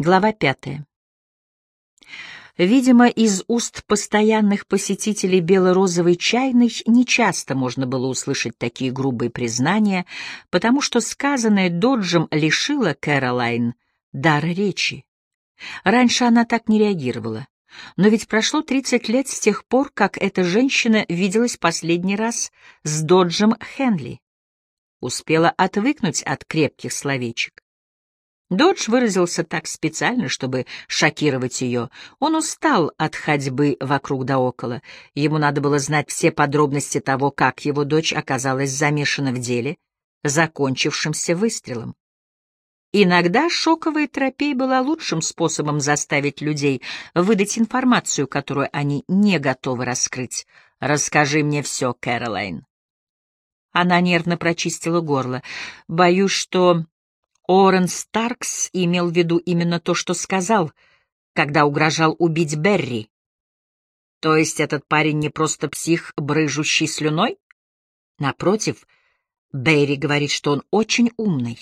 Глава пятая. Видимо, из уст постоянных посетителей бело-розовой чайной нечасто можно было услышать такие грубые признания, потому что сказанное Доджем лишило Кэролайн дара речи. Раньше она так не реагировала. Но ведь прошло 30 лет с тех пор, как эта женщина виделась последний раз с Доджем Хенли. Успела отвыкнуть от крепких словечек. Додж выразился так специально, чтобы шокировать ее. Он устал от ходьбы вокруг да около. Ему надо было знать все подробности того, как его дочь оказалась замешана в деле, закончившемся выстрелом. Иногда шоковая терапия была лучшим способом заставить людей выдать информацию, которую они не готовы раскрыть. «Расскажи мне все, Кэролайн». Она нервно прочистила горло. «Боюсь, что Орен Старкс имел в виду именно то, что сказал, когда угрожал убить Берри. То есть этот парень не просто псих, брыжущий слюной? Напротив, Берри говорит, что он очень умный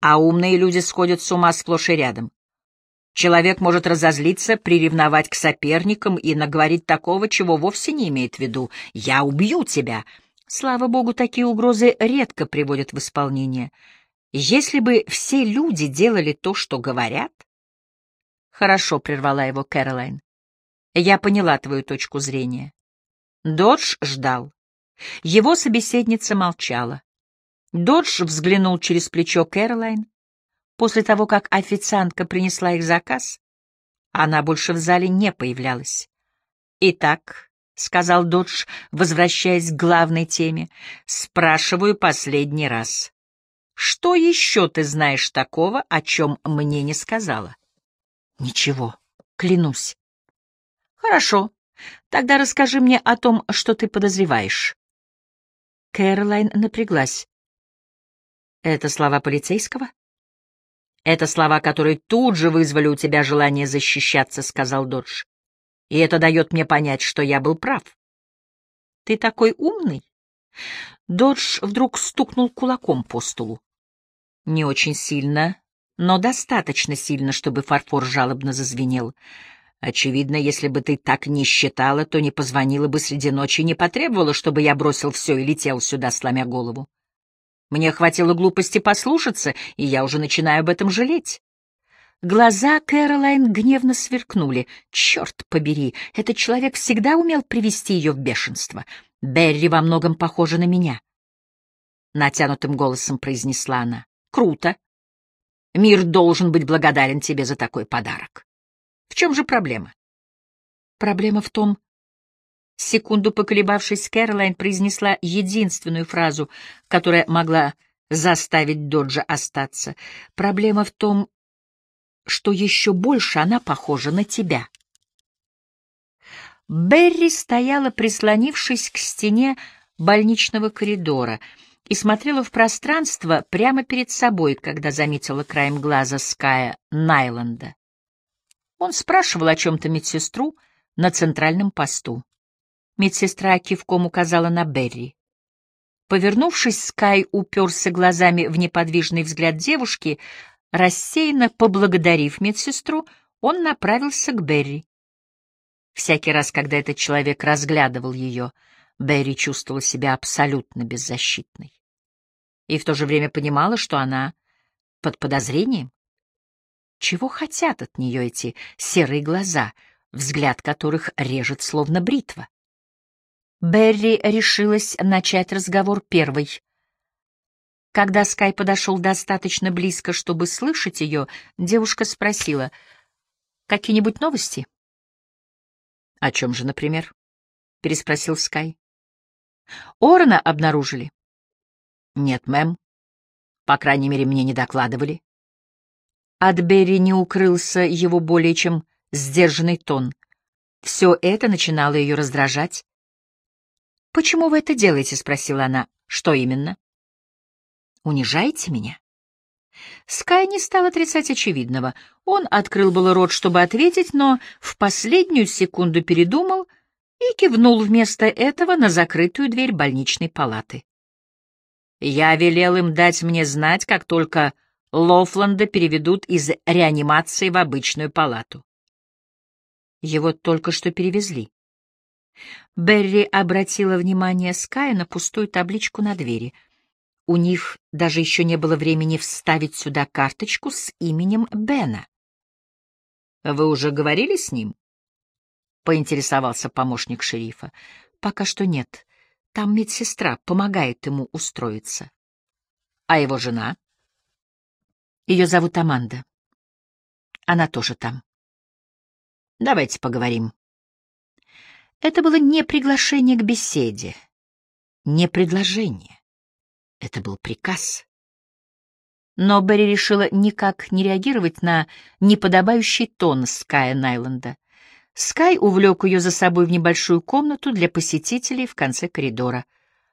а умные люди сходят с ума сплошь и рядом. Человек может разозлиться, приревновать к соперникам и наговорить такого, чего вовсе не имеет в виду. «Я убью тебя!» Слава богу, такие угрозы редко приводят в исполнение. Если бы все люди делали то, что говорят... Хорошо, — прервала его Кэролайн. Я поняла твою точку зрения. Додж ждал. Его собеседница молчала. Додж взглянул через плечо Кэролайн. После того, как официантка принесла их заказ, она больше в зале не появлялась. «Итак», — сказал Додж, возвращаясь к главной теме, — «спрашиваю последний раз. Что еще ты знаешь такого, о чем мне не сказала?» «Ничего, клянусь». «Хорошо, тогда расскажи мне о том, что ты подозреваешь». Кэролайн напряглась. Это слова полицейского? Это слова, которые тут же вызвали у тебя желание защищаться, сказал Додж. И это дает мне понять, что я был прав. Ты такой умный? Додж вдруг стукнул кулаком по столу. Не очень сильно, но достаточно сильно, чтобы фарфор жалобно зазвенел. Очевидно, если бы ты так не считала, то не позвонила бы среди ночи и не потребовала, чтобы я бросил все и летел сюда, сломя голову. Мне хватило глупости послушаться, и я уже начинаю об этом жалеть. Глаза Кэролайн гневно сверкнули. Черт побери, этот человек всегда умел привести ее в бешенство. Берри во многом похожа на меня. Натянутым голосом произнесла она. Круто. Мир должен быть благодарен тебе за такой подарок. В чем же проблема? Проблема в том, Секунду поколебавшись, Кэролайн произнесла единственную фразу, которая могла заставить Доджа остаться. «Проблема в том, что еще больше она похожа на тебя». Берри стояла, прислонившись к стене больничного коридора, и смотрела в пространство прямо перед собой, когда заметила краем глаза Ская Найланда. Он спрашивал о чем-то медсестру на центральном посту. Медсестра кивком указала на Берри. Повернувшись, Скай уперся глазами в неподвижный взгляд девушки. Рассеянно поблагодарив медсестру, он направился к Берри. Всякий раз, когда этот человек разглядывал ее, Берри чувствовала себя абсолютно беззащитной. И в то же время понимала, что она под подозрением. Чего хотят от нее эти серые глаза, взгляд которых режет словно бритва? Берри решилась начать разговор первой. Когда Скай подошел достаточно близко, чтобы слышать ее, девушка спросила, «Какие-нибудь новости?» «О чем же, например?» — переспросил Скай. «Орона обнаружили?» «Нет, мэм. По крайней мере, мне не докладывали». От Берри не укрылся его более чем сдержанный тон. Все это начинало ее раздражать. «Почему вы это делаете?» — спросила она. «Что именно?» «Унижаете меня?» Скай не стал отрицать очевидного. Он открыл было рот, чтобы ответить, но в последнюю секунду передумал и кивнул вместо этого на закрытую дверь больничной палаты. «Я велел им дать мне знать, как только Лофланда переведут из реанимации в обычную палату. Его только что перевезли. Берри обратила внимание Скай на пустую табличку на двери. У них даже еще не было времени вставить сюда карточку с именем Бена. «Вы уже говорили с ним?» — поинтересовался помощник шерифа. «Пока что нет. Там медсестра помогает ему устроиться». «А его жена?» «Ее зовут Аманда. Она тоже там». «Давайте поговорим». Это было не приглашение к беседе, не предложение. Это был приказ. Но Берри решила никак не реагировать на неподобающий тон Ская Найланда. Скай увлек ее за собой в небольшую комнату для посетителей в конце коридора.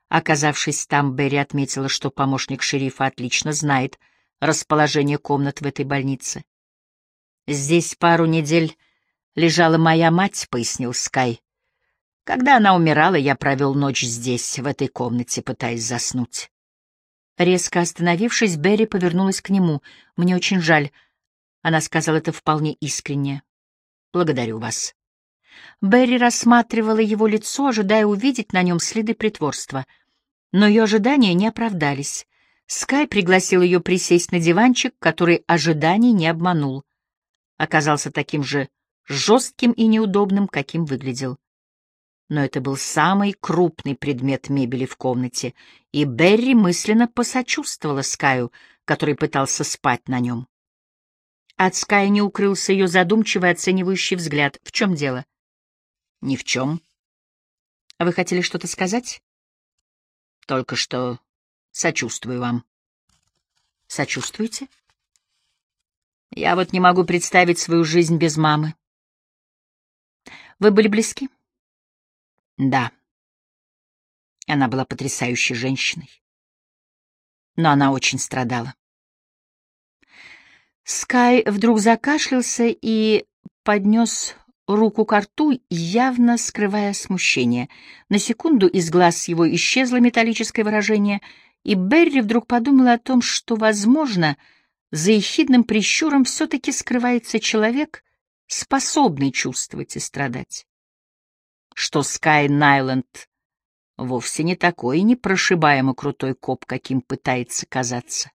Оказавшись там, Берри отметила, что помощник шерифа отлично знает расположение комнат в этой больнице. «Здесь пару недель лежала моя мать», — пояснил Скай. Когда она умирала, я провел ночь здесь, в этой комнате, пытаясь заснуть. Резко остановившись, Берри повернулась к нему. «Мне очень жаль». Она сказала это вполне искренне. «Благодарю вас». Берри рассматривала его лицо, ожидая увидеть на нем следы притворства. Но ее ожидания не оправдались. Скай пригласил ее присесть на диванчик, который ожиданий не обманул. Оказался таким же жестким и неудобным, каким выглядел но это был самый крупный предмет мебели в комнате, и Берри мысленно посочувствовала Скаю, который пытался спать на нем. От Ская не укрылся ее задумчивый оценивающий взгляд. В чем дело? Ни в чем. А вы хотели что-то сказать? Только что сочувствую вам. Сочувствуете? Я вот не могу представить свою жизнь без мамы. Вы были близки? Да. Она была потрясающей женщиной. Но она очень страдала. Скай вдруг закашлялся и поднес руку к рту, явно скрывая смущение. На секунду из глаз его исчезло металлическое выражение, и Берри вдруг подумала о том, что, возможно, за ехидным прищуром все-таки скрывается человек, способный чувствовать и страдать что Скай Найленд вовсе не такой непрошибаемо крутой коп, каким пытается казаться.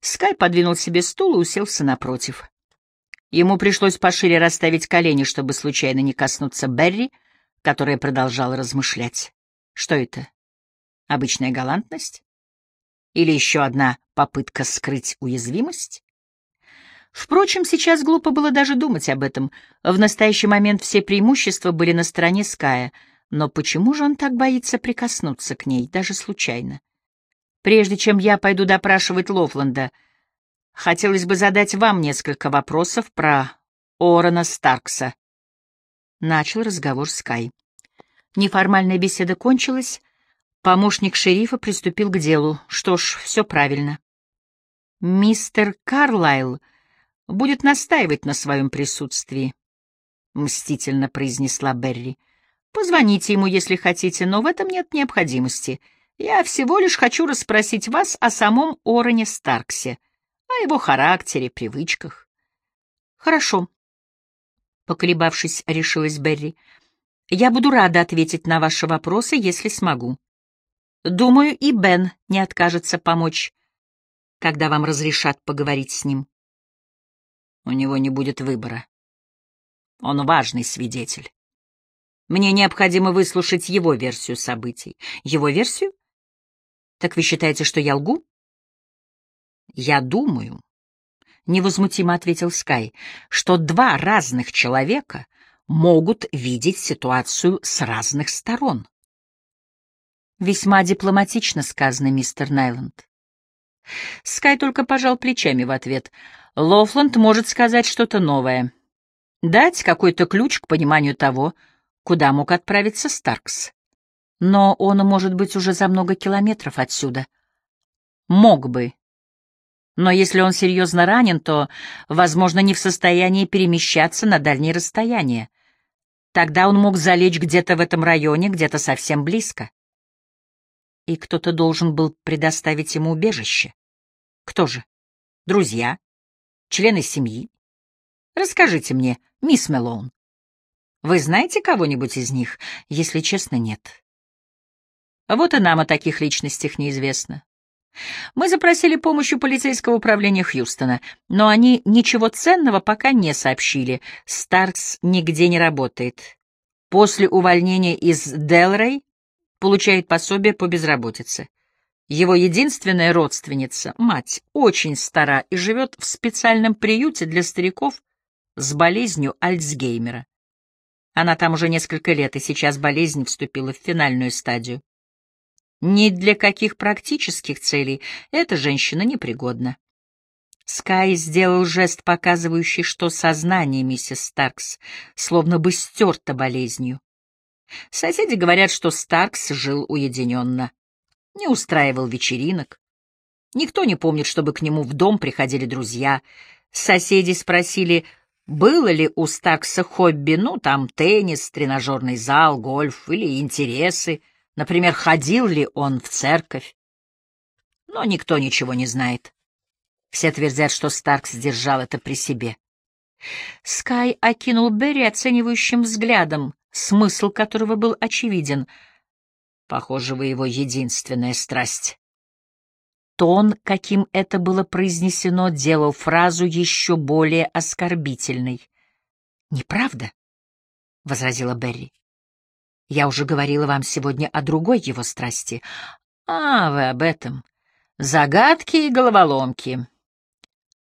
Скай подвинул себе стул и уселся напротив. Ему пришлось пошире расставить колени, чтобы случайно не коснуться Берри, которая продолжала размышлять. Что это? Обычная галантность? Или еще одна попытка скрыть уязвимость? Впрочем, сейчас глупо было даже думать об этом. В настоящий момент все преимущества были на стороне Ская, но почему же он так боится прикоснуться к ней, даже случайно? Прежде чем я пойду допрашивать Лофланда, хотелось бы задать вам несколько вопросов про Орона Старкса. Начал разговор Скай. Неформальная беседа кончилась, помощник шерифа приступил к делу. Что ж, все правильно. Мистер Карлайл будет настаивать на своем присутствии, — мстительно произнесла Берри. — Позвоните ему, если хотите, но в этом нет необходимости. Я всего лишь хочу расспросить вас о самом Ороне Старксе, о его характере, привычках. — Хорошо, — поколебавшись, решилась Берри. — Я буду рада ответить на ваши вопросы, если смогу. Думаю, и Бен не откажется помочь, когда вам разрешат поговорить с ним. У него не будет выбора. Он важный свидетель. Мне необходимо выслушать его версию событий. Его версию? Так вы считаете, что я лгу? Я думаю, — невозмутимо ответил Скай, — что два разных человека могут видеть ситуацию с разных сторон. Весьма дипломатично сказано, мистер Найланд. Скай только пожал плечами в ответ — Лофланд может сказать что-то новое, дать какой-то ключ к пониманию того, куда мог отправиться Старкс. Но он может быть уже за много километров отсюда. Мог бы. Но если он серьезно ранен, то, возможно, не в состоянии перемещаться на дальние расстояния. Тогда он мог залечь где-то в этом районе, где-то совсем близко. И кто-то должен был предоставить ему убежище. Кто же? Друзья? Члены семьи? Расскажите мне, мисс Мелоун. Вы знаете кого-нибудь из них? Если честно, нет. Вот и нам о таких личностях неизвестно. Мы запросили помощь у полицейского управления Хьюстона, но они ничего ценного пока не сообщили. Старкс нигде не работает. После увольнения из Делрей получает пособие по безработице. Его единственная родственница, мать, очень стара и живет в специальном приюте для стариков с болезнью Альцгеймера. Она там уже несколько лет, и сейчас болезнь вступила в финальную стадию. Ни для каких практических целей эта женщина непригодна. Скай сделал жест, показывающий, что сознание миссис Старкс словно бы стерто болезнью. Соседи говорят, что Старкс жил уединенно, не устраивал вечеринок. Никто не помнит, чтобы к нему в дом приходили друзья. Соседи спросили, было ли у Старкса хобби, ну, там, теннис, тренажерный зал, гольф или интересы — Например, ходил ли он в церковь? Но никто ничего не знает. Все твердят, что Старкс держал это при себе. Скай окинул Берри оценивающим взглядом, смысл которого был очевиден. Похоже, вы его единственная страсть. Тон, каким это было произнесено, делал фразу еще более оскорбительной. «Неправда?» — возразила Берри. Я уже говорила вам сегодня о другой его страсти. А, вы об этом. Загадки и головоломки.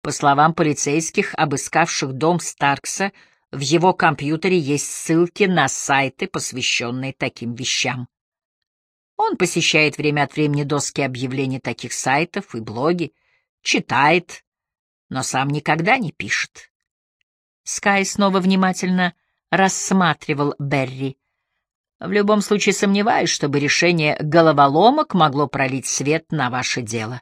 По словам полицейских, обыскавших дом Старкса, в его компьютере есть ссылки на сайты, посвященные таким вещам. Он посещает время от времени доски объявлений таких сайтов и блоги, читает, но сам никогда не пишет. Скай снова внимательно рассматривал Берри. В любом случае сомневаюсь, чтобы решение головоломок могло пролить свет на ваше дело.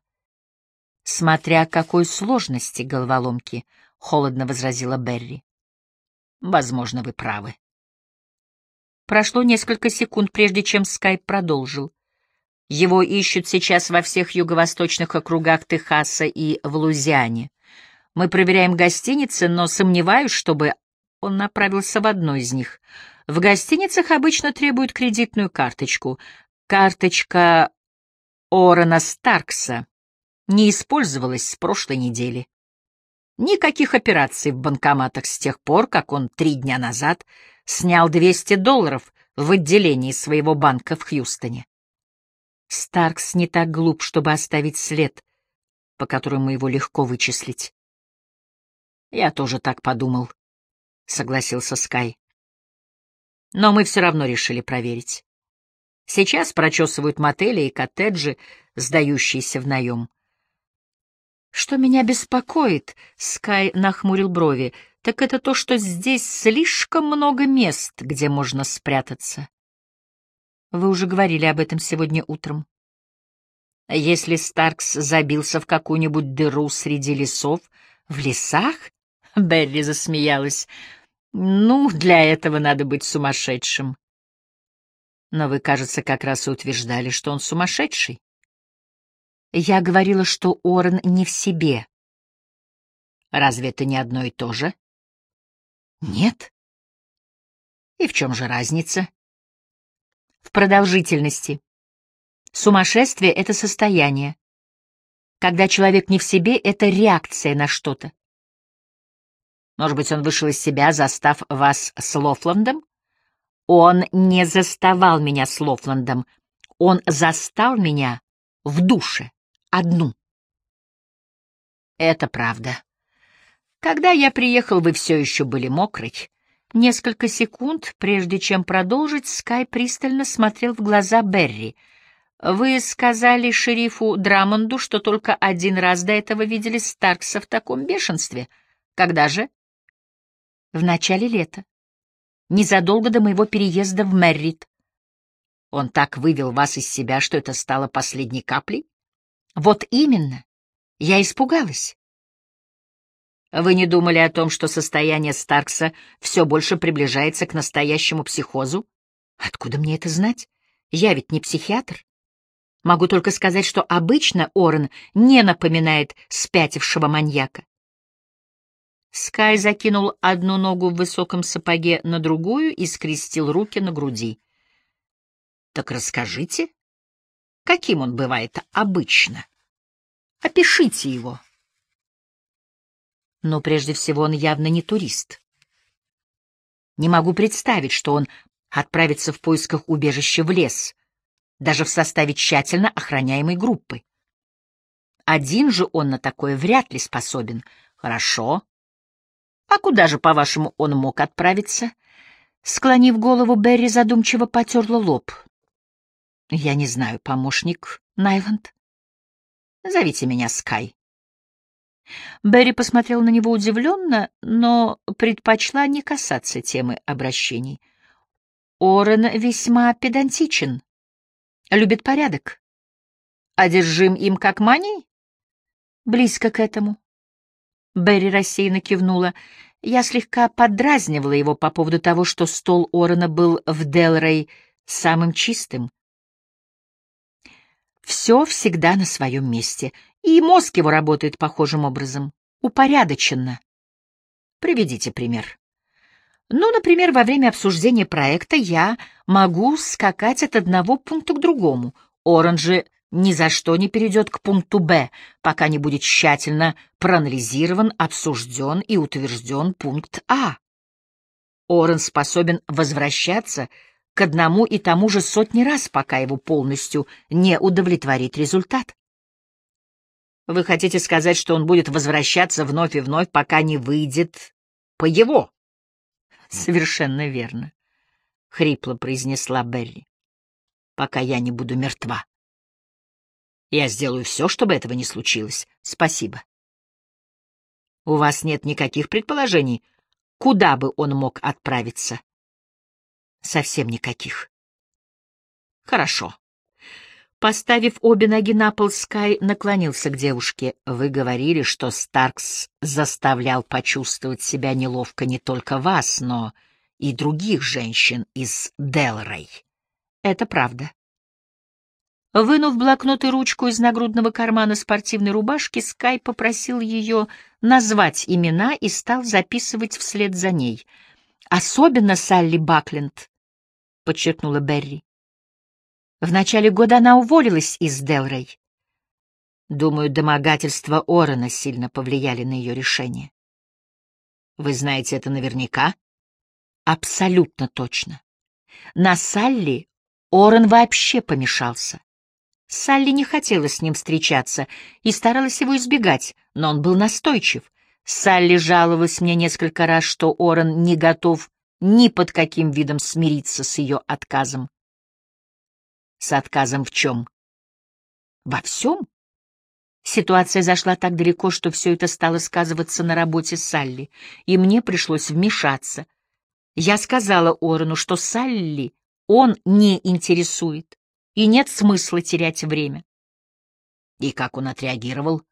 Смотря какой сложности головоломки, — холодно возразила Берри. Возможно, вы правы. Прошло несколько секунд, прежде чем Скайп продолжил. Его ищут сейчас во всех юго-восточных округах Техаса и в Лузиане. Мы проверяем гостиницы, но сомневаюсь, чтобы он направился в одну из них — в гостиницах обычно требуют кредитную карточку. Карточка Орена Старкса не использовалась с прошлой недели. Никаких операций в банкоматах с тех пор, как он три дня назад снял 200 долларов в отделении своего банка в Хьюстоне. Старкс не так глуп, чтобы оставить след, по которому его легко вычислить. «Я тоже так подумал», — согласился Скай. Но мы все равно решили проверить. Сейчас прочесывают мотели и коттеджи, сдающиеся в наем. «Что меня беспокоит?» — Скай нахмурил брови. «Так это то, что здесь слишком много мест, где можно спрятаться». Вы уже говорили об этом сегодня утром. Если Старкс забился в какую-нибудь дыру среди лесов, в лесах? Берри засмеялась. Ну, для этого надо быть сумасшедшим. Но вы, кажется, как раз и утверждали, что он сумасшедший. Я говорила, что Орен не в себе. Разве это не одно и то же? Нет. И в чем же разница? В продолжительности. Сумасшествие — это состояние. Когда человек не в себе, это реакция на что-то. Может быть, он вышел из себя, застав вас с Лофландом? Он не заставал меня с Лофландом. Он застал меня в душе, одну. Это правда. Когда я приехал, вы все еще были мокрый. Несколько секунд, прежде чем продолжить, Скай пристально смотрел в глаза Берри. Вы сказали шерифу Драмонду, что только один раз до этого видели Старкса в таком бешенстве. Когда же? В начале лета, незадолго до моего переезда в Меррит. Он так вывел вас из себя, что это стало последней каплей? Вот именно. Я испугалась. Вы не думали о том, что состояние Старкса все больше приближается к настоящему психозу? Откуда мне это знать? Я ведь не психиатр. Могу только сказать, что обычно Орен не напоминает спятившего маньяка. Скай закинул одну ногу в высоком сапоге на другую и скрестил руки на груди. — Так расскажите, каким он бывает обычно? Опишите его. Но прежде всего он явно не турист. Не могу представить, что он отправится в поисках убежища в лес, даже в составе тщательно охраняемой группы. Один же он на такое вряд ли способен. Хорошо. А куда же, по-вашему, он мог отправиться? Склонив голову, Берри задумчиво потерла лоб. Я не знаю, помощник Найланд. Зовите меня Скай. Берри посмотрел на него удивленно, но предпочла не касаться темы обращений. Орен весьма педантичен, любит порядок. Одержим им как манией? Близко к этому. Берри рассеянно кивнула. Я слегка подразнивала его по поводу того, что стол Орена был в Делрей самым чистым. Все всегда на своем месте, и мозг его работает похожим образом, упорядоченно. Приведите пример. Ну, например, во время обсуждения проекта я могу скакать от одного пункта к другому. Оранжи ни за что не перейдет к пункту «Б», пока не будет тщательно проанализирован, обсужден и утвержден пункт «А». Орен способен возвращаться к одному и тому же сотни раз, пока его полностью не удовлетворит результат. Вы хотите сказать, что он будет возвращаться вновь и вновь, пока не выйдет по его? Совершенно верно, — хрипло произнесла Белли. Пока я не буду мертва. Я сделаю все, чтобы этого не случилось. Спасибо. У вас нет никаких предположений, куда бы он мог отправиться? Совсем никаких. Хорошо. Поставив обе ноги на пол, Скай наклонился к девушке. «Вы говорили, что Старкс заставлял почувствовать себя неловко не только вас, но и других женщин из Делрей. Это правда». Вынув блокнот и ручку из нагрудного кармана спортивной рубашки, Скай попросил ее назвать имена и стал записывать вслед за ней. «Особенно Салли Бакленд», — подчеркнула Берри. В начале года она уволилась из Делрей. Думаю, домогательства Орена сильно повлияли на ее решение. Вы знаете это наверняка? Абсолютно точно. На Салли Орен вообще помешался. Салли не хотела с ним встречаться и старалась его избегать, но он был настойчив. Салли жаловалась мне несколько раз, что Орен не готов ни под каким видом смириться с ее отказом. С отказом в чем? Во всем? Ситуация зашла так далеко, что все это стало сказываться на работе Салли, и мне пришлось вмешаться. Я сказала Орену, что Салли он не интересует, и нет смысла терять время. И как он отреагировал?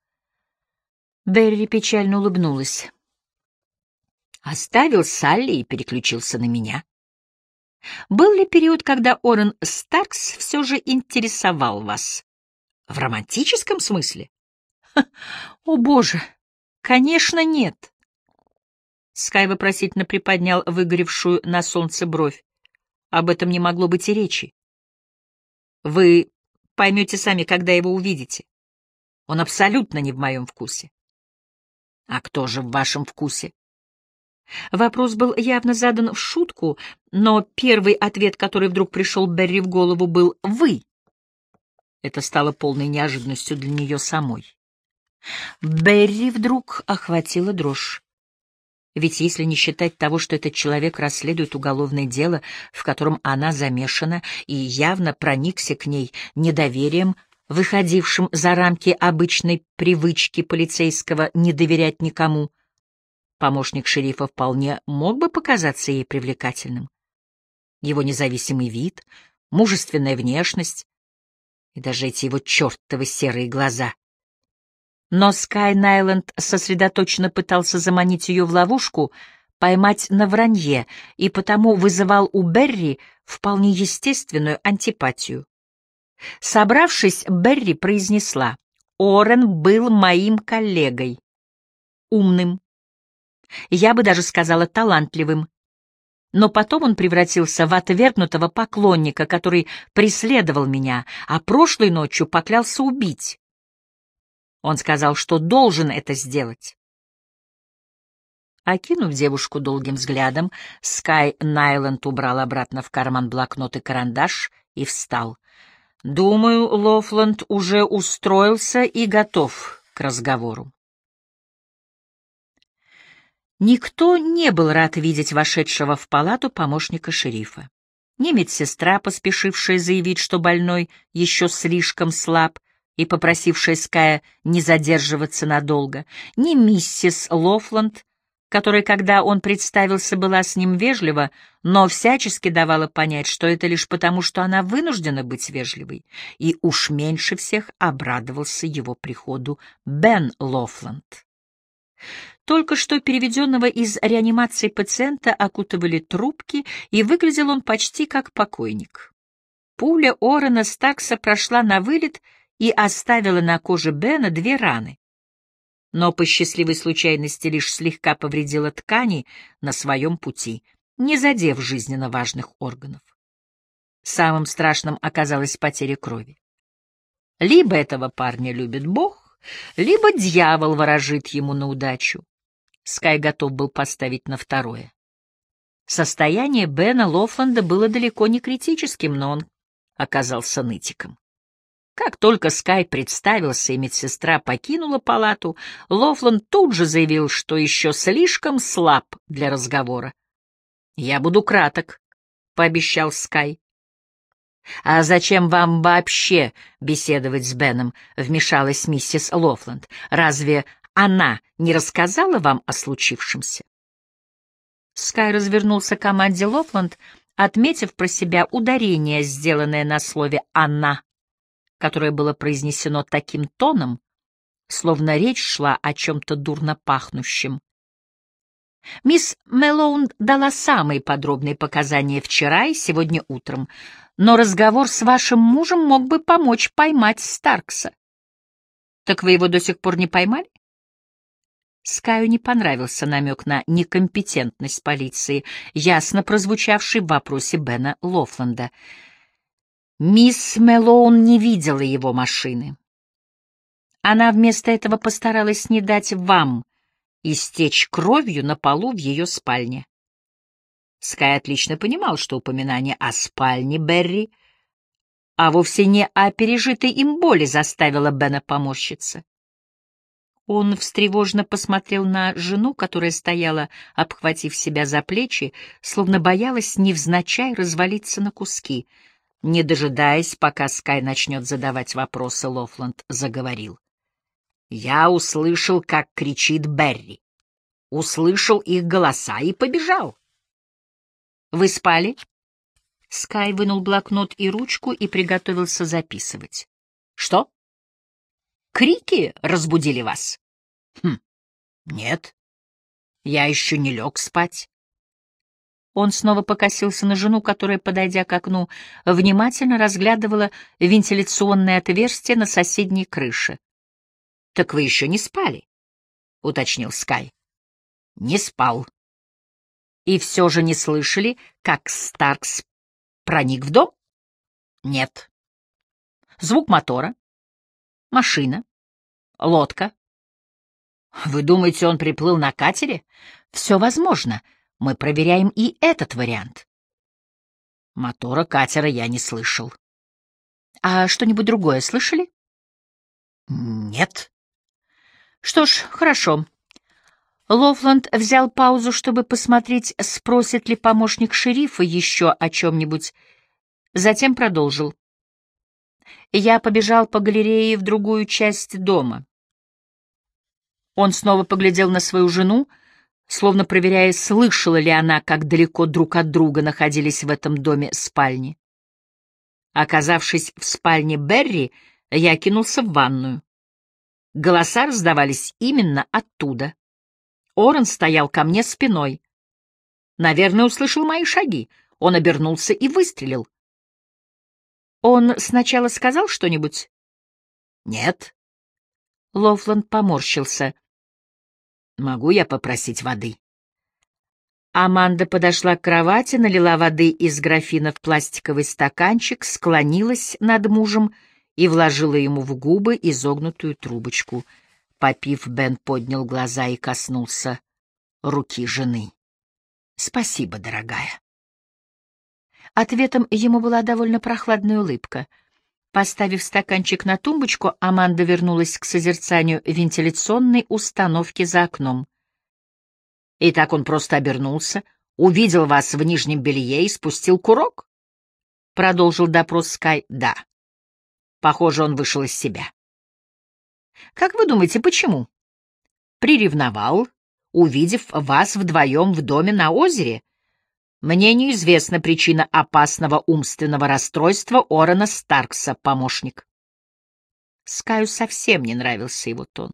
Берри печально улыбнулась. Оставил Салли и переключился на меня. Был ли период, когда Орен Старкс все же интересовал вас? В романтическом смысле? О, боже! Конечно, нет. Скай вопросительно приподнял выгоревшую на солнце бровь. Об этом не могло быть и речи. Вы поймете сами, когда его увидите. Он абсолютно не в моем вкусе. А кто же в вашем вкусе? Вопрос был явно задан в шутку, но первый ответ, который вдруг пришел Берри в голову, был «Вы». Это стало полной неожиданностью для нее самой. Берри вдруг охватила дрожь. Ведь если не считать того, что этот человек расследует уголовное дело, в котором она замешана, и явно проникся к ней недоверием, выходившим за рамки обычной привычки полицейского не доверять никому, Помощник шерифа вполне мог бы показаться ей привлекательным. Его независимый вид, мужественная внешность и даже эти его чертовы серые глаза. Но Скай Найленд сосредоточенно пытался заманить ее в ловушку, поймать на вранье, и потому вызывал у Берри вполне естественную антипатию. Собравшись, Берри произнесла, «Орен был моим коллегой, умным, я бы даже сказала талантливым. Но потом он превратился в отвергнутого поклонника, который преследовал меня, а прошлой ночью поклялся убить. Он сказал, что должен это сделать. Окинув девушку долгим взглядом, Скай Найланд убрал обратно в карман блокнот и карандаш и встал. «Думаю, Лофланд уже устроился и готов к разговору». Никто не был рад видеть вошедшего в палату помощника шерифа. Ни медсестра, поспешившая заявить, что больной еще слишком слаб, и попросившая Ская не задерживаться надолго, ни миссис Лофланд, которая, когда он представился, была с ним вежлива, но всячески давала понять, что это лишь потому, что она вынуждена быть вежливой, и уж меньше всех обрадовался его приходу Бен Лофланд. Только что переведенного из реанимации пациента окутывали трубки, и выглядел он почти как покойник. Пуля Орена Стакса прошла на вылет и оставила на коже Бена две раны. Но по счастливой случайности лишь слегка повредила ткани на своем пути, не задев жизненно важных органов. Самым страшным оказалась потеря крови. Либо этого парня любит Бог, либо дьявол ворожит ему на удачу. Скай готов был поставить на второе. Состояние Бена Лофланда было далеко не критическим, но он оказался нытиком. Как только Скай представился и медсестра покинула палату, Лофланд тут же заявил, что еще слишком слаб для разговора. «Я буду краток», — пообещал Скай. «А зачем вам вообще беседовать с Беном?» — вмешалась миссис Лофланд. «Разве она не рассказала вам о случившемся? Скай развернулся к команде Лофланд, отметив про себя ударение, сделанное на слове «она», которое было произнесено таким тоном, словно речь шла о чем-то дурно пахнущем. Мисс Мэлоун дала самые подробные показания вчера и сегодня утром, но разговор с вашим мужем мог бы помочь поймать Старкса. Так вы его до сих пор не поймали? Скаю не понравился намек на некомпетентность полиции, ясно прозвучавший в вопросе Бена Лофланда. Мисс Мелоун не видела его машины. Она вместо этого постаралась не дать вам истечь кровью на полу в ее спальне. Скай отлично понимал, что упоминание о спальне Берри, а вовсе не о пережитой им боли заставило Бена поморщиться. Он встревожно посмотрел на жену, которая стояла, обхватив себя за плечи, словно боялась невзначай развалиться на куски. Не дожидаясь, пока Скай начнет задавать вопросы, Лофланд заговорил. «Я услышал, как кричит Берри. Услышал их голоса и побежал». «Вы спали?» Скай вынул блокнот и ручку и приготовился записывать. «Что?» «Крики разбудили вас?» Хм, нет, я еще не лег спать. Он снова покосился на жену, которая, подойдя к окну, внимательно разглядывала вентиляционное отверстие на соседней крыше. — Так вы еще не спали? — уточнил Скай. — Не спал. — И все же не слышали, как Старкс проник в дом? — Нет. — Звук мотора? — Машина? — Лодка? Вы думаете, он приплыл на катере? Все возможно. Мы проверяем и этот вариант. Мотора катера я не слышал. А что-нибудь другое слышали? Нет. Что ж, хорошо. Лофланд взял паузу, чтобы посмотреть, спросит ли помощник шерифа еще о чем-нибудь. Затем продолжил. Я побежал по галерее в другую часть дома. Он снова поглядел на свою жену, словно проверяя, слышала ли она, как далеко друг от друга находились в этом доме спальни. Оказавшись в спальне Берри, я кинулся в ванную. Голоса раздавались именно оттуда. Орен стоял ко мне спиной. Наверное, услышал мои шаги. Он обернулся и выстрелил. Он сначала сказал что-нибудь? Нет. Лофланд поморщился. Могу я попросить воды? Аманда подошла к кровати, налила воды из графина в пластиковый стаканчик, склонилась над мужем и вложила ему в губы изогнутую трубочку. Попив, Бен поднял глаза и коснулся руки жены. «Спасибо, дорогая». Ответом ему была довольно прохладная улыбка. Поставив стаканчик на тумбочку, Аманда вернулась к созерцанию вентиляционной установки за окном. И так он просто обернулся, увидел вас в нижнем белье и спустил курок? Продолжил допрос Скай. Да. Похоже, он вышел из себя. Как вы думаете, почему? Приревновал, увидев вас вдвоем в доме на озере? Мне неизвестна причина опасного умственного расстройства Орена Старкса, помощник. Скаю совсем не нравился его тон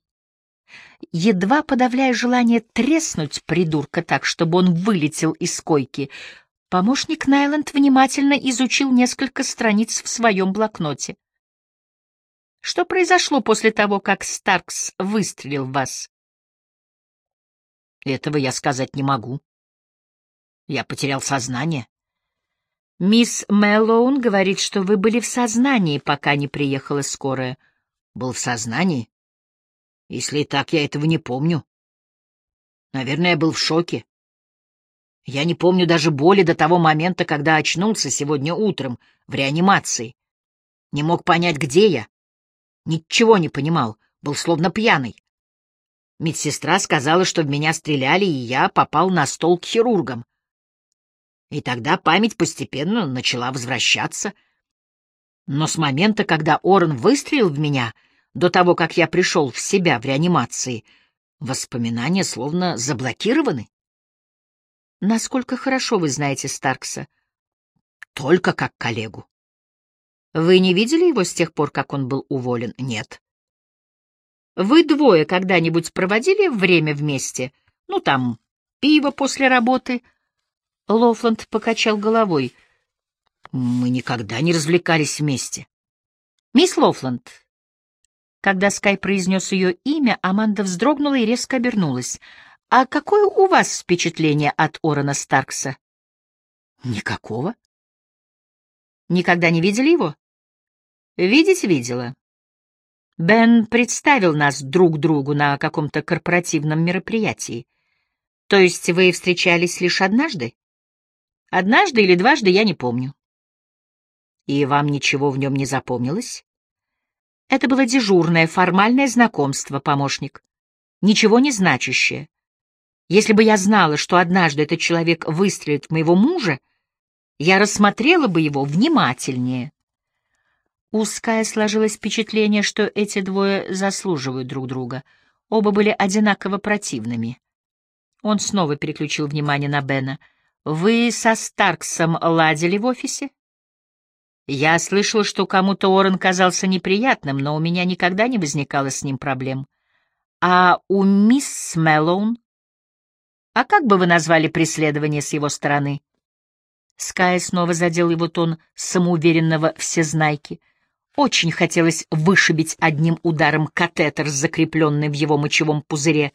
едва подавляя желание треснуть придурка так, чтобы он вылетел из койки, помощник Найланд внимательно изучил несколько страниц в своем блокноте. Что произошло после того, как Старкс выстрелил в вас? Этого я сказать не могу. Я потерял сознание. Мисс Мэллоун говорит, что вы были в сознании, пока не приехала скорая. Был в сознании? Если и так, я этого не помню. Наверное, я был в шоке. Я не помню даже боли до того момента, когда очнулся сегодня утром в реанимации. Не мог понять, где я. Ничего не понимал, был словно пьяный. Медсестра сказала, что в меня стреляли, и я попал на стол к хирургам. И тогда память постепенно начала возвращаться. Но с момента, когда Орен выстрелил в меня — до того, как я пришел в себя в реанимации, воспоминания словно заблокированы. Насколько хорошо вы знаете Старкса? Только как коллегу. Вы не видели его с тех пор, как он был уволен? Нет. Вы двое когда-нибудь проводили время вместе? Ну, там, пиво после работы? Лофланд покачал головой. Мы никогда не развлекались вместе. Мисс Лофланд, когда Скай произнес ее имя, Аманда вздрогнула и резко обернулась. «А какое у вас впечатление от Орона Старкса?» «Никакого». «Никогда не видели его?» «Видеть видела». Бен представил нас друг другу на каком-то корпоративном мероприятии. То есть вы встречались лишь однажды? Однажды или дважды, я не помню. И вам ничего в нем не запомнилось? Это было дежурное, формальное знакомство, помощник. Ничего не значащее. Если бы я знала, что однажды этот человек выстрелит в моего мужа, я рассмотрела бы его внимательнее. Узкое сложилось впечатление, что эти двое заслуживают друг друга. Оба были одинаково противными. Он снова переключил внимание на Бена. «Вы со Старксом ладили в офисе?» Я слышал, что кому-то Орен казался неприятным, но у меня никогда не возникало с ним проблем. А у мисс Мэллоун? А как бы вы назвали преследование с его стороны? Скай снова задел его тон самоуверенного всезнайки. Очень хотелось вышибить одним ударом катетер, закрепленный в его мочевом пузыре,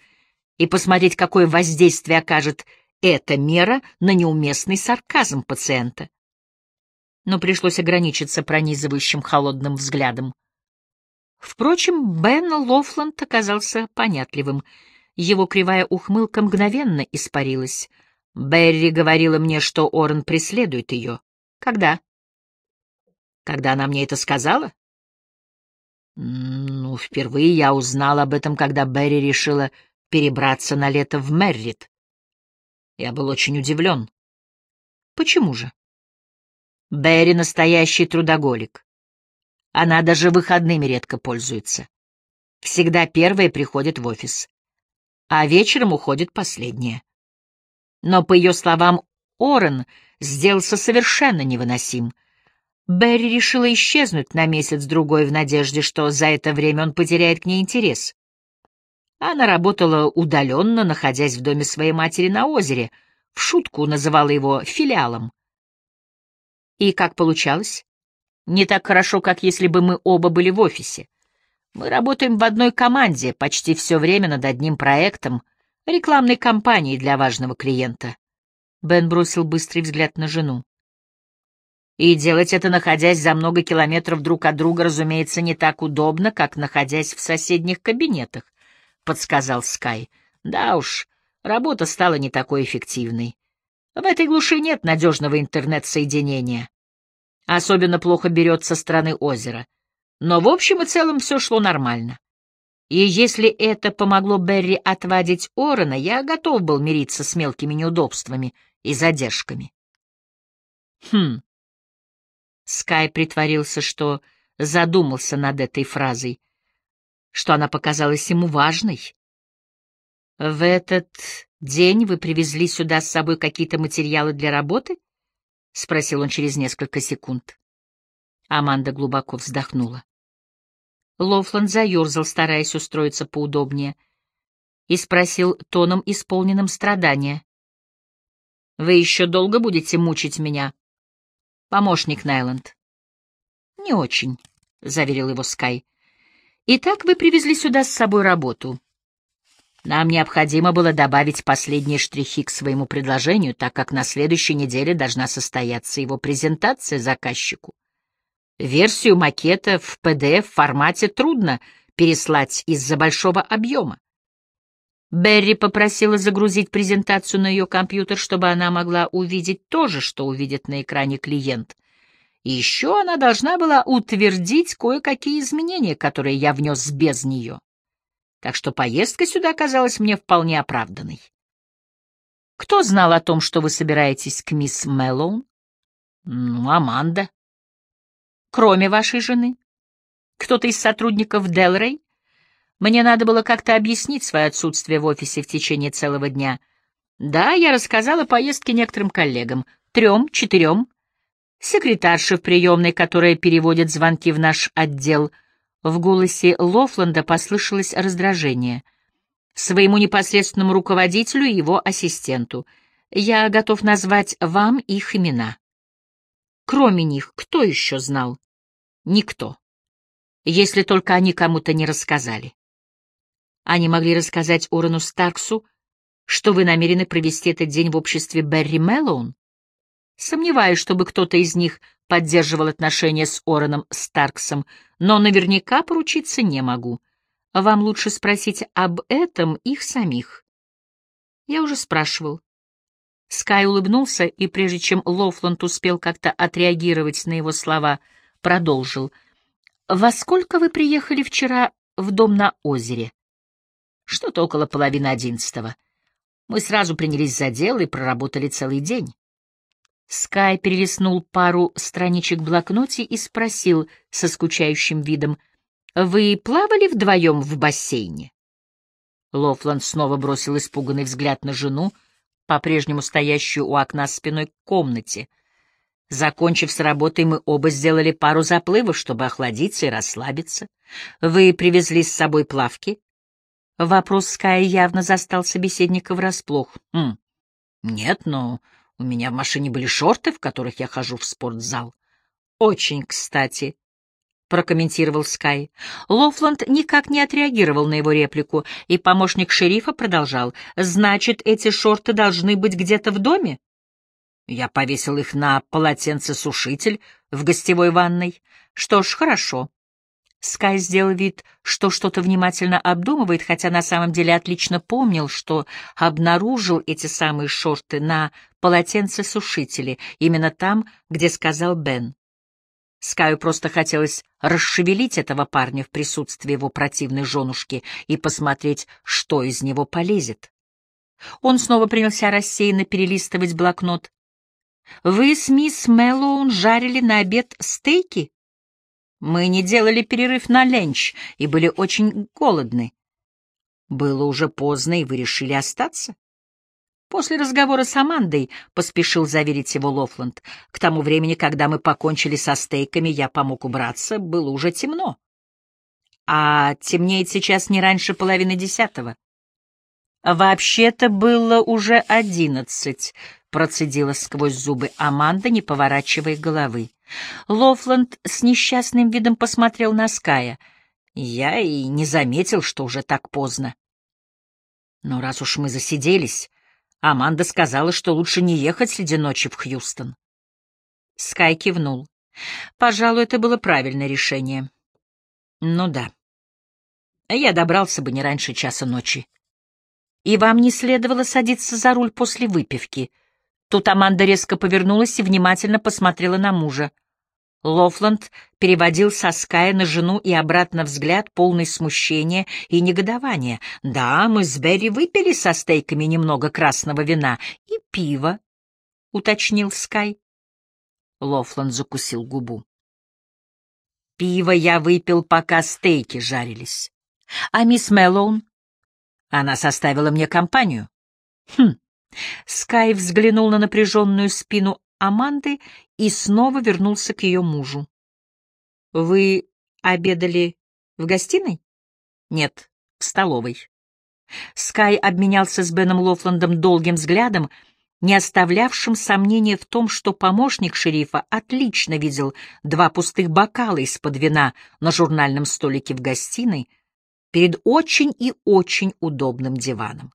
и посмотреть, какое воздействие окажет эта мера на неуместный сарказм пациента но пришлось ограничиться пронизывающим холодным взглядом. Впрочем, Бен Лофланд оказался понятливым. Его кривая ухмылка мгновенно испарилась. Берри говорила мне, что Орен преследует ее. Когда? Когда она мне это сказала? Ну, впервые я узнал об этом, когда Берри решила перебраться на лето в Меррит. Я был очень удивлен. Почему же? Берри настоящий трудоголик. Она даже выходными редко пользуется. Всегда первая приходит в офис, а вечером уходит последняя. Но, по ее словам, Орен сделался совершенно невыносим. Берри решила исчезнуть на месяц-другой в надежде, что за это время он потеряет к ней интерес. Она работала удаленно, находясь в доме своей матери на озере, в шутку называла его филиалом. И как получалось? Не так хорошо, как если бы мы оба были в офисе. Мы работаем в одной команде почти все время над одним проектом, рекламной кампанией для важного клиента. Бен бросил быстрый взгляд на жену. И делать это, находясь за много километров друг от друга, разумеется, не так удобно, как находясь в соседних кабинетах, — подсказал Скай. Да уж, работа стала не такой эффективной. В этой глуши нет надежного интернет-соединения. Особенно плохо берет со стороны озера. Но в общем и целом все шло нормально. И если это помогло Берри отвадить Орена, я готов был мириться с мелкими неудобствами и задержками. Хм, Скай притворился, что задумался над этой фразой, что она показалась ему важной. «В этот день вы привезли сюда с собой какие-то материалы для работы?» — спросил он через несколько секунд. Аманда глубоко вздохнула. Лофланд заерзал, стараясь устроиться поудобнее, и спросил тоном, исполненным страдания. «Вы еще долго будете мучить меня?» Помощник Найланд. Не очень, заверил его Скай. Итак, вы привезли сюда с собой работу. Нам необходимо было добавить последние штрихи к своему предложению, так как на следующей неделе должна состояться его презентация заказчику. Версию макета в PDF-формате трудно переслать из-за большого объема. Берри попросила загрузить презентацию на ее компьютер, чтобы она могла увидеть то же, что увидит на экране клиент. Еще она должна была утвердить кое-какие изменения, которые я внес без нее. Так что поездка сюда казалась мне вполне оправданной. Кто знал о том, что вы собираетесь к мисс Мэллоун? Ну, Аманда. Кроме вашей жены? Кто-то из сотрудников Делрей? Мне надо было как-то объяснить свое отсутствие в офисе в течение целого дня. Да, я рассказала поездке некоторым коллегам, трем, четырем. Секретарша в приемной, которая переводит звонки в наш отдел. В голосе Лофланда послышалось раздражение. Своему непосредственному руководителю и его ассистенту. Я готов назвать вам их имена. Кроме них, кто еще знал? Никто. Если только они кому-то не рассказали. Они могли рассказать Орану Старксу, что вы намерены провести этот день в обществе Берри Мэллоун? Сомневаюсь, чтобы кто-то из них поддерживал отношения с Ораном Старксом, но наверняка поручиться не могу. Вам лучше спросить об этом их самих. Я уже спрашивал. Скай улыбнулся, и прежде чем Лофланд успел как-то отреагировать на его слова, продолжил. «Во сколько вы приехали вчера в дом на озере?» Что-то около половины одиннадцатого. Мы сразу принялись за дело и проработали целый день. Скай перелистнул пару страничек в блокноте и спросил со скучающим видом, «Вы плавали вдвоем в бассейне?» Лофланд снова бросил испуганный взгляд на жену, по-прежнему стоящую у окна спиной к комнате. Закончив с работой, мы оба сделали пару заплывов, чтобы охладиться и расслабиться. Вы привезли с собой плавки? Вопрос Ская явно застал собеседника врасплох. «Хм, нет, но у меня в машине были шорты, в которых я хожу в спортзал». «Очень кстати», — прокомментировал Скай. Лофланд никак не отреагировал на его реплику, и помощник шерифа продолжал. «Значит, эти шорты должны быть где-то в доме?» Я повесил их на полотенце-сушитель в гостевой ванной. Что ж, хорошо. Скай сделал вид, что что-то внимательно обдумывает, хотя на самом деле отлично помнил, что обнаружил эти самые шорты на полотенце-сушителе, именно там, где сказал Бен. Скаю просто хотелось расшевелить этого парня в присутствии его противной женушки и посмотреть, что из него полезет. Он снова принялся рассеянно перелистывать блокнот. «Вы с мисс Мэллоун жарили на обед стейки?» Мы не делали перерыв на ленч и были очень голодны. Было уже поздно, и вы решили остаться? После разговора с Амандой поспешил заверить его Лофланд. К тому времени, когда мы покончили со стейками, я помог убраться, было уже темно. А темнеет сейчас не раньше половины десятого. Вообще-то было уже одиннадцать, процедила сквозь зубы Аманда, не поворачивая головы. Лофланд с несчастным видом посмотрел на Ская. Я и не заметил, что уже так поздно. Но раз уж мы засиделись, Аманда сказала, что лучше не ехать среди ночи в Хьюстон. Скай кивнул. Пожалуй, это было правильное решение. Ну да. Я добрался бы не раньше часа ночи. И вам не следовало садиться за руль после выпивки — Тут Аманда резко повернулась и внимательно посмотрела на мужа. Лофланд переводил со Ская на жену и обратно взгляд, полный смущения и негодования. «Да, мы с Берри выпили со стейками немного красного вина и пива», — уточнил Скай. Лофланд закусил губу. «Пиво я выпил, пока стейки жарились. А мисс Мэллоун? Она составила мне компанию». «Хм, Скай взглянул на напряженную спину Аманды и снова вернулся к ее мужу. — Вы обедали в гостиной? — Нет, в столовой. Скай обменялся с Беном Лофландом долгим взглядом, не оставлявшим сомнения в том, что помощник шерифа отлично видел два пустых бокала из-под вина на журнальном столике в гостиной перед очень и очень удобным диваном.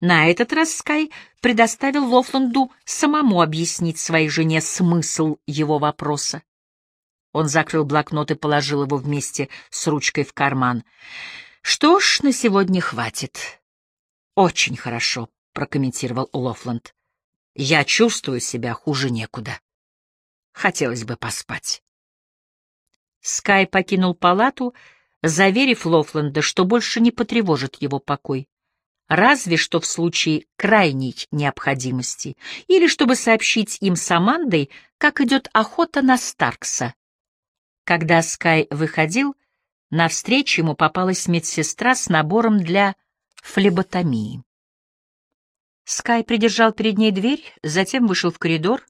На этот раз Скай предоставил Лофланду самому объяснить своей жене смысл его вопроса. Он закрыл блокнот и положил его вместе с ручкой в карман. «Что ж, на сегодня хватит». «Очень хорошо», — прокомментировал Лофланд. «Я чувствую себя хуже некуда. Хотелось бы поспать». Скай покинул палату, заверив Лофланда, что больше не потревожит его покой разве что в случае крайней необходимости, или чтобы сообщить им с Амандой, как идет охота на Старкса. Когда Скай выходил, навстречу ему попалась медсестра с набором для флеботомии. Скай придержал перед ней дверь, затем вышел в коридор,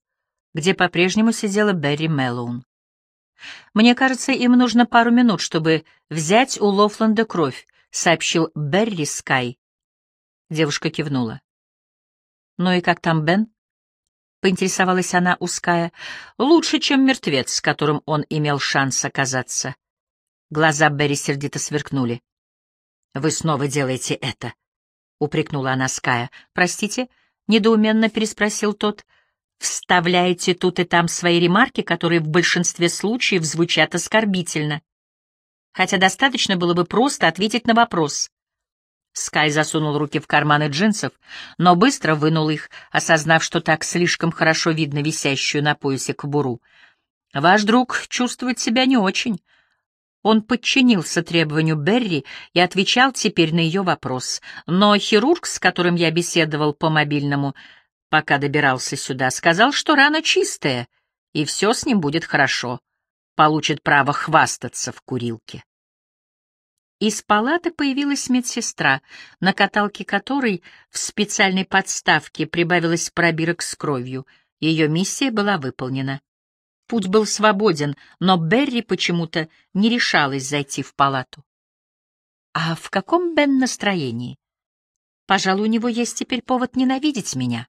где по-прежнему сидела Берри Мэллоун. «Мне кажется, им нужно пару минут, чтобы взять у Лофланда кровь», — сообщил Берри Скай, Девушка кивнула. «Ну и как там Бен?» — поинтересовалась она, узкая. «Лучше, чем мертвец, с которым он имел шанс оказаться». Глаза Берри сердито сверкнули. «Вы снова делаете это», — упрекнула она Ская. «Простите?» — недоуменно переспросил тот. «Вставляете тут и там свои ремарки, которые в большинстве случаев звучат оскорбительно. Хотя достаточно было бы просто ответить на вопрос. Скай засунул руки в карманы джинсов, но быстро вынул их, осознав, что так слишком хорошо видно висящую на поясе кобуру. «Ваш друг чувствует себя не очень». Он подчинился требованию Берри и отвечал теперь на ее вопрос. Но хирург, с которым я беседовал по мобильному, пока добирался сюда, сказал, что рана чистая, и все с ним будет хорошо. Получит право хвастаться в курилке. Из палаты появилась медсестра, на каталке которой в специальной подставке прибавилась пробирок с кровью. Ее миссия была выполнена. Путь был свободен, но Берри почему-то не решалась зайти в палату. А в каком Бен настроении? Пожалуй, у него есть теперь повод ненавидеть меня.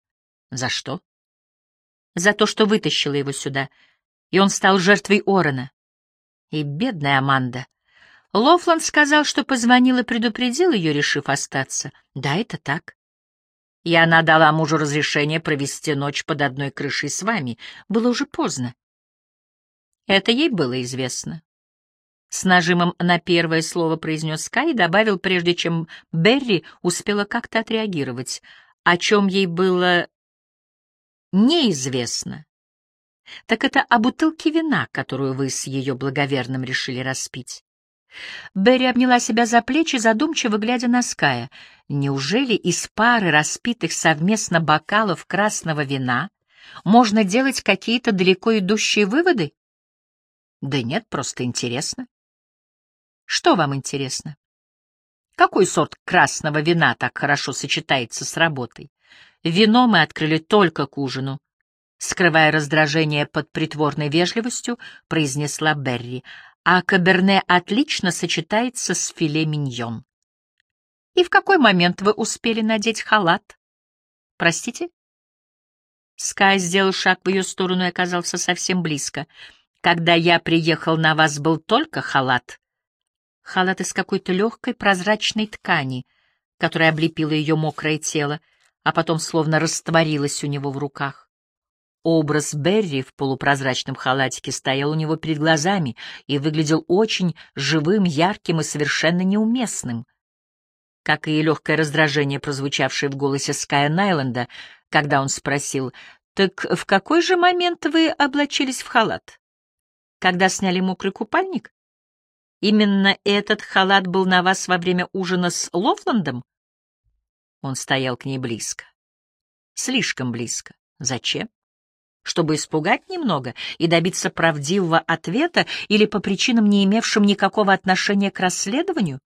За что? За то, что вытащила его сюда, и он стал жертвой Орена. И бедная Аманда. Лофланд сказал, что позвонил и предупредил ее, решив остаться. Да, это так. И она дала мужу разрешение провести ночь под одной крышей с вами. Было уже поздно. Это ей было известно. С нажимом на первое слово произнес Скай и добавил, прежде чем Берри успела как-то отреагировать, о чем ей было неизвестно. Так это о бутылке вина, которую вы с ее благоверным решили распить. Берри обняла себя за плечи, задумчиво глядя на Ская. Неужели из пары распитых совместно бокалов красного вина можно делать какие-то далеко идущие выводы? Да нет, просто интересно. Что вам интересно? Какой сорт красного вина так хорошо сочетается с работой? Вино мы открыли только к ужину. Скрывая раздражение под притворной вежливостью, произнесла Берри а каберне отлично сочетается с филе миньон. И в какой момент вы успели надеть халат? Простите? Скай сделал шаг в ее сторону и оказался совсем близко. Когда я приехал, на вас был только халат. Халат из какой-то легкой прозрачной ткани, которая облепила ее мокрое тело, а потом словно растворилась у него в руках. Образ Берри в полупрозрачном халатике стоял у него перед глазами и выглядел очень живым, ярким и совершенно неуместным. Как и легкое раздражение, прозвучавшее в голосе Ская Найленда, когда он спросил, «Так в какой же момент вы облачились в халат? Когда сняли мокрый купальник? Именно этот халат был на вас во время ужина с Лофландом?» Он стоял к ней близко. Слишком близко. Зачем? Чтобы испугать немного и добиться правдивого ответа или по причинам, не имевшим никакого отношения к расследованию?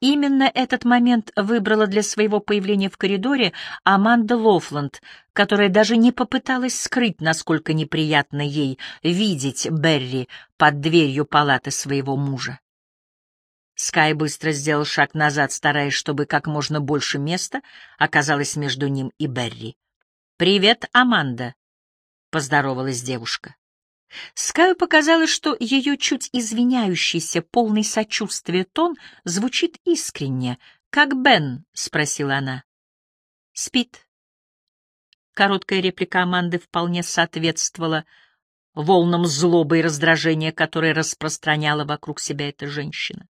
Именно этот момент выбрала для своего появления в коридоре Аманда Лофланд, которая даже не попыталась скрыть, насколько неприятно ей видеть Берри под дверью палаты своего мужа. Скай быстро сделал шаг назад, стараясь, чтобы как можно больше места оказалось между ним и Берри. «Привет, Аманда», — поздоровалась девушка. Скаю показалось, что ее чуть извиняющийся, полный сочувствия тон звучит искренне. «Как Бен?» — спросила она. «Спит». Короткая реплика Аманды вполне соответствовала волнам злобы и раздражения, которые распространяла вокруг себя эта женщина.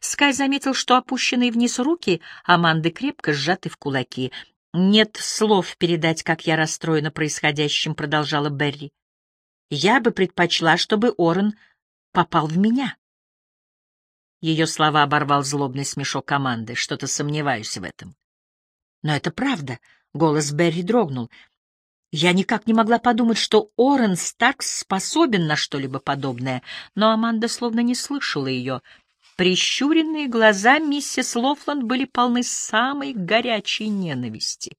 Скай заметил, что опущенные вниз руки Аманды крепко сжаты в кулаки. «Нет слов передать, как я расстроена происходящим», — продолжала Берри. Я бы предпочла, чтобы Орен попал в меня. Ее слова оборвал злобный смешок команды. Что-то сомневаюсь в этом. Но это правда. Голос Берри дрогнул. Я никак не могла подумать, что Орен Старкс способен на что-либо подобное, но Аманда словно не слышала ее. Прищуренные глаза миссис Лофланд были полны самой горячей ненависти.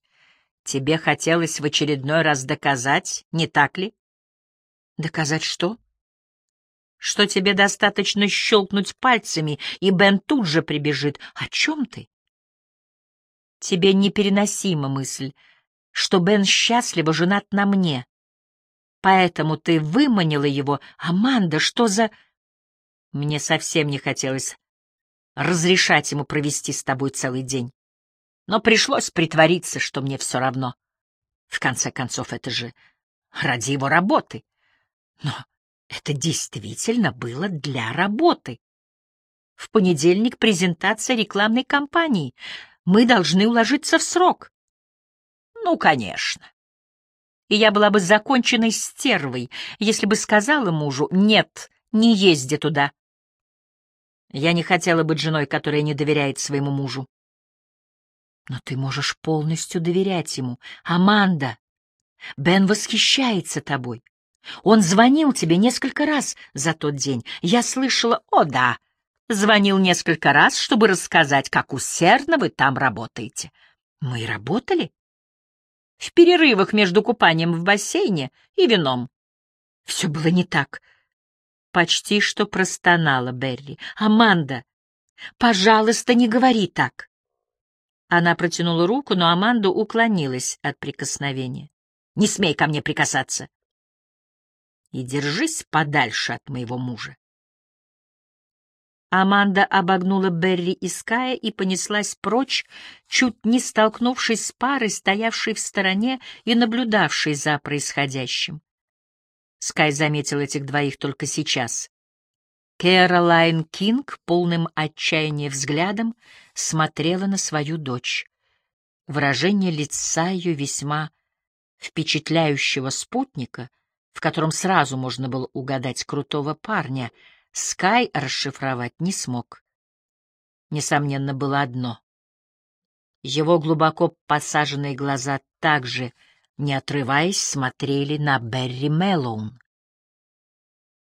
Тебе хотелось в очередной раз доказать, не так ли? Доказать что? Что тебе достаточно щелкнуть пальцами, и Бен тут же прибежит. О чем ты? Тебе непереносима мысль, что Бен счастливо женат на мне. Поэтому ты выманила его. Аманда, что за... Мне совсем не хотелось разрешать ему провести с тобой целый день. Но пришлось притвориться, что мне все равно. В конце концов, это же ради его работы. Но это действительно было для работы. В понедельник презентация рекламной кампании. Мы должны уложиться в срок. Ну, конечно. И я была бы законченной стервой, если бы сказала мужу «нет, не езди туда». Я не хотела быть женой, которая не доверяет своему мужу. Но ты можешь полностью доверять ему. Аманда, Бен восхищается тобой. Он звонил тебе несколько раз за тот день. Я слышала, о да, звонил несколько раз, чтобы рассказать, как усердно вы там работаете. Мы работали. В перерывах между купанием в бассейне и вином. Все было не так. Почти что простонала Берри. «Аманда, пожалуйста, не говори так!» Она протянула руку, но Аманда уклонилась от прикосновения. «Не смей ко мне прикасаться!» и держись подальше от моего мужа. Аманда обогнула Берри и Ская и понеслась прочь, чуть не столкнувшись с парой, стоявшей в стороне и наблюдавшей за происходящим. Скай заметил этих двоих только сейчас. Кэролайн Кинг полным отчаяния взглядом смотрела на свою дочь. Выражение лица ее весьма впечатляющего спутника в котором сразу можно было угадать крутого парня, Скай расшифровать не смог. Несомненно, было одно. Его глубоко посаженные глаза также, не отрываясь, смотрели на Берри Мэллоун.